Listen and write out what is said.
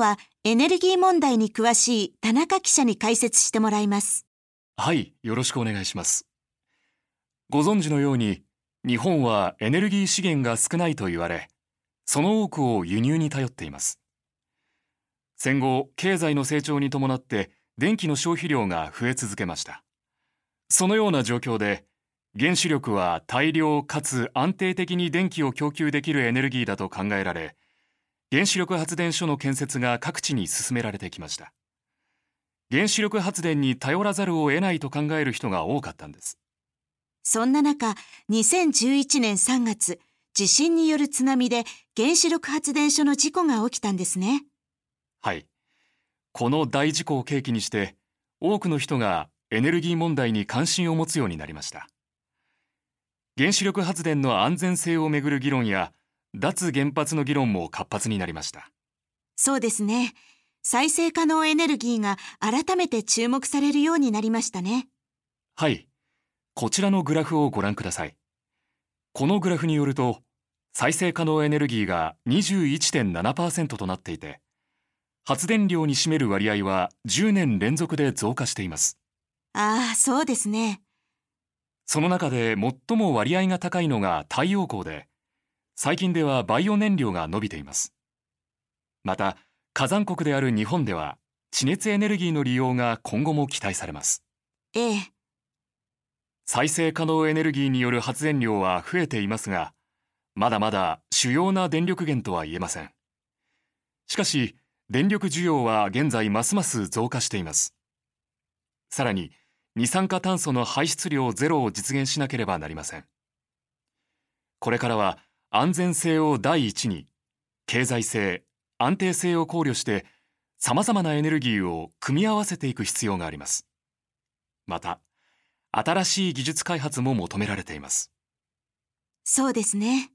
はエネルギー問題に詳しい田中記者に解説してもらいます。はい、よろしくお願いします。ご存知のように、日本はエネルギー資源が少ないと言われ、その多くを輸入に頼っています。戦後、経済の成長に伴って電気の消費量が増え続けました。そのような状況で、原子力は大量かつ安定的に電気を供給できるエネルギーだと考えられ、原子力発電所の建設が各地に進められてきました。原子力発電に頼らざるを得ないと考える人が多かったんです。そんな中2011年3月地震による津波で原子力発電所の事故が起きたんですね。はい。この大事故を契機にして多くの人がエネルギー問題に関心を持つようになりました。原子力発電の安全性をめぐる議論や脱原発の議論も活発になりました。そうですね。再生可能エネルギーが改めて注目されるようになりましたね。はい。こちらのグラフをご覧ください。このグラフによると再生可能エネルギーが21.7%となっていて発電量に占める割合は10年連続で増加しています。ああそうですね。その中で最も割合が高いのが太陽光で最近ではバイオ燃料が伸びています。また火山国である日本では地熱エネルギーの利用が今後も期待されます。ええ。再生可能エネルギーによる発電量は増えていますがまだまだ主要な電力源とは言えません。しかし電力需要は現在ますます増加しています。さらに二酸化炭素の排出量ゼロを実現しなければなりません。これからは安全性を第一に経済性安定性を考慮してさまざまなエネルギーを組み合わせていく必要があります。また新しい技術開発も求められています。そうですね。